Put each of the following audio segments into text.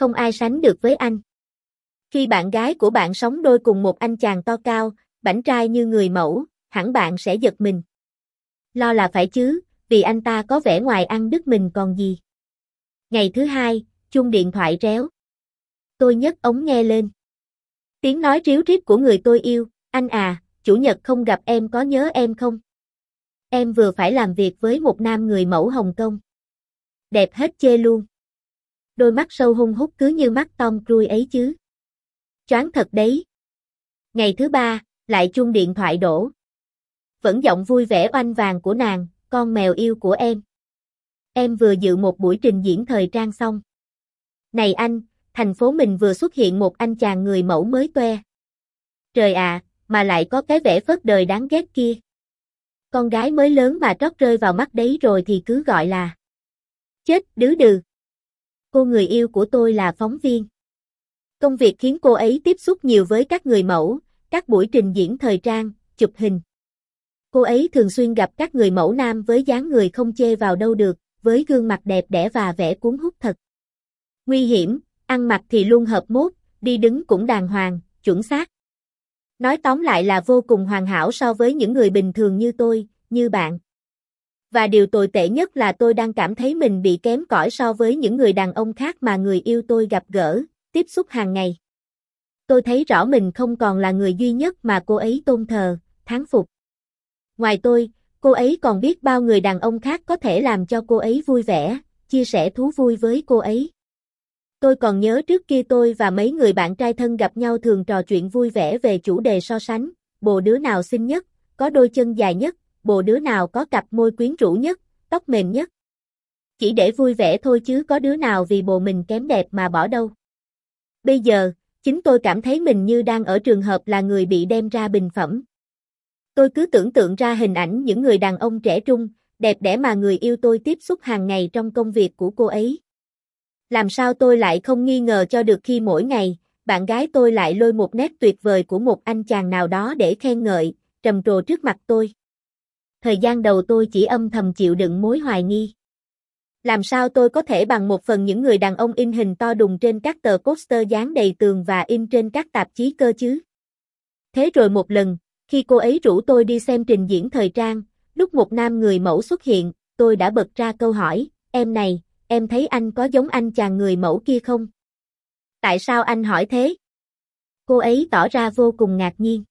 không ai sánh được với anh. Khi bạn gái của bạn sống đôi cùng một anh chàng to cao, bảnh trai như người mẫu, hẳn bạn sẽ giật mình. Lo là phải chứ, vì anh ta có vẻ ngoài ăn đứt mình còn gì. Ngày thứ hai, chung điện thoại réo. Tôi nhấc ống nghe lên. Tiếng nói ríu rít của người tôi yêu, anh à, chủ nhật không gặp em có nhớ em không? Em vừa phải làm việc với một nam người mẫu Hồng Kông. Đẹp hết chê luôn. Đôi mắt sâu hung hút cứ như mắt Tom Cruise ấy chứ. Choáng thật đấy. Ngày thứ ba, lại chuông điện thoại đổ. Vẫn giọng vui vẻ oanh vàng của nàng, con mèo yêu của em. Em vừa dự một buổi trình diễn thời trang xong. Này anh, thành phố mình vừa xuất hiện một anh chàng người mẫu mới toe. Trời ạ, mà lại có cái vẻ phớt đời đáng ghét kia. Con gái mới lớn mà trót rơi vào mắt đấy rồi thì cứ gọi là chết đứ đừ. Cô người yêu của tôi là phóng viên. Công việc khiến cô ấy tiếp xúc nhiều với các người mẫu, các buổi trình diễn thời trang, chụp hình. Cô ấy thường xuyên gặp các người mẫu nam với dáng người không chê vào đâu được, với gương mặt đẹp đẽ và vẻ cuốn hút thật. Nguy hiểm, ăn mặc thì luôn hợp mốt, đi đứng cũng đàng hoàng, chuẩn xác. Nói tóm lại là vô cùng hoàn hảo so với những người bình thường như tôi, như bạn. Và điều tồi tệ nhất là tôi đang cảm thấy mình bị kém cỏi so với những người đàn ông khác mà người yêu tôi gặp gỡ, tiếp xúc hàng ngày. Tôi thấy rõ mình không còn là người duy nhất mà cô ấy tôn thờ, thán phục. Ngoài tôi, cô ấy còn biết bao người đàn ông khác có thể làm cho cô ấy vui vẻ, chia sẻ thú vui với cô ấy. Tôi còn nhớ trước kia tôi và mấy người bạn trai thân gặp nhau thường trò chuyện vui vẻ về chủ đề so sánh, bộ đứa nào xinh nhất, có đôi chân dài nhất, bộ đứa nào có cặp môi quyến rũ nhất, tóc mềm nhất. Chỉ để vui vẻ thôi chứ có đứa nào vì bộ mình kém đẹp mà bỏ đâu. Bây giờ, chính tôi cảm thấy mình như đang ở trường hợp là người bị đem ra bình phẩm. Tôi cứ tưởng tượng ra hình ảnh những người đàn ông trẻ trung, đẹp đẽ mà người yêu tôi tiếp xúc hàng ngày trong công việc của cô ấy. Làm sao tôi lại không nghi ngờ cho được khi mỗi ngày, bạn gái tôi lại lôi một nét tuyệt vời của một anh chàng nào đó để khen ngợi, trầm trồ trước mặt tôi. Thời gian đầu tôi chỉ âm thầm chịu đựng mối hoài nghi. Làm sao tôi có thể bằng một phần những người đàn ông in hình to đùng trên các tờ poster dán đầy tường và in trên các tạp chí cơ chứ? Thế rồi một lần, khi cô ấy rủ tôi đi xem trình diễn thời trang, lúc một nam người mẫu xuất hiện, tôi đã bật ra câu hỏi, em này, em thấy anh có giống anh chàng người mẫu kia không? Tại sao anh hỏi thế? Cô ấy tỏ ra vô cùng ngạc nhiên.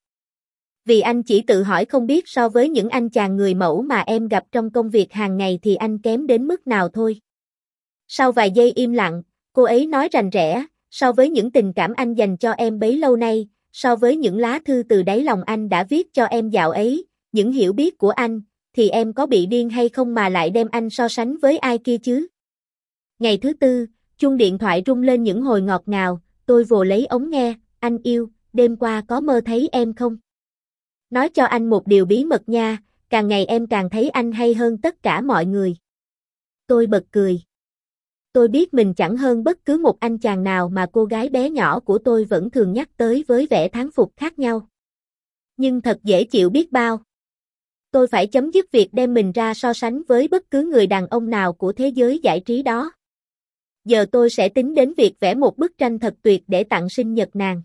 Vì anh chỉ tự hỏi không biết so với những anh chàng người mẫu mà em gặp trong công việc hàng ngày thì anh kém đến mức nào thôi. Sau vài giây im lặng, cô ấy nói rành rẽ, so với những tình cảm anh dành cho em bấy lâu nay, so với những lá thư từ đáy lòng anh đã viết cho em dạo ấy, những hiểu biết của anh, thì em có bị điên hay không mà lại đem anh so sánh với ai kia chứ? Ngày thứ tư, chuông điện thoại rung lên những hồi ngọt ngào, tôi vồ lấy ống nghe, anh yêu, đêm qua có mơ thấy em không? Nói cho anh một điều bí mật nha, càng ngày em càng thấy anh hay hơn tất cả mọi người. Tôi bật cười. Tôi biết mình chẳng hơn bất cứ một anh chàng nào mà cô gái bé nhỏ của tôi vẫn thường nhắc tới với vẻ thán phục khác nhau. Nhưng thật dễ chịu biết bao. Tôi phải chấm dứt việc đem mình ra so sánh với bất cứ người đàn ông nào của thế giới giải trí đó. Giờ tôi sẽ tính đến việc vẽ một bức tranh thật tuyệt để tặng sinh nhật nàng.